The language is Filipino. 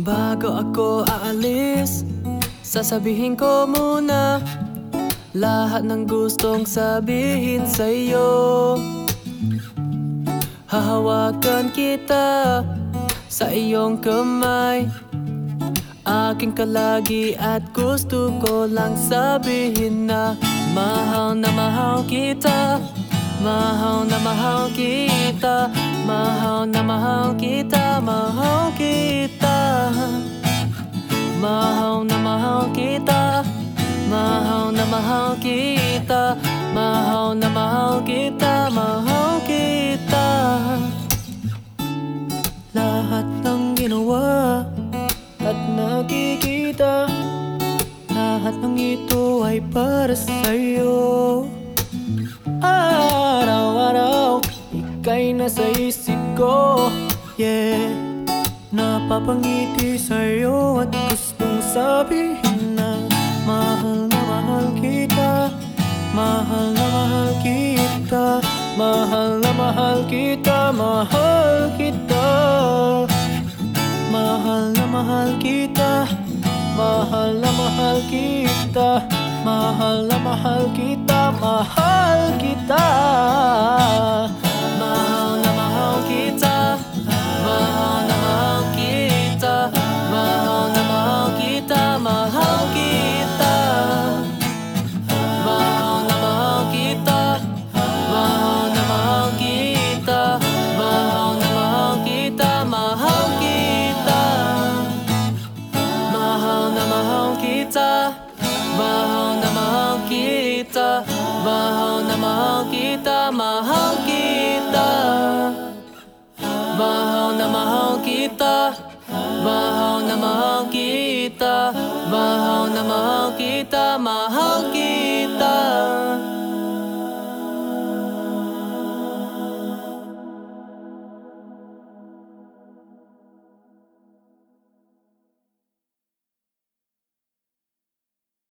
Bago ako aalis Sasabihin ko muna Lahat ng gustong sabihin sa'yo. Hahawakan kita Sa iyong kamay. Aking kalagi at gusto ko lang sabihin na Mahal na mahal kita Mahal na mahal kita Mahal na mahal kita Mahal kita. Mahal na mahal kita Mahal na mahal kita. Mahal na mahal kita Mahal kita. Lahat ng ginawa at nakikita Lahat ng ito ay para sa'yo. Araw-araw, ika'y nasa isip ko Yeah. Napapangiti sa'yo at gustong sabihin na Mahal na mahal kita. Mahal na mahal kita. Mahal na mahal kita. Mahal kita. Mahal na mahal kita. Mahal na mahal kita. Mahal na mahal kita. Mahal kita kita Mahal na mahal kita Mahal kita. Mahal na mahal kita. Mahal na mahal kita. Mahal na mahal kita Mahal kita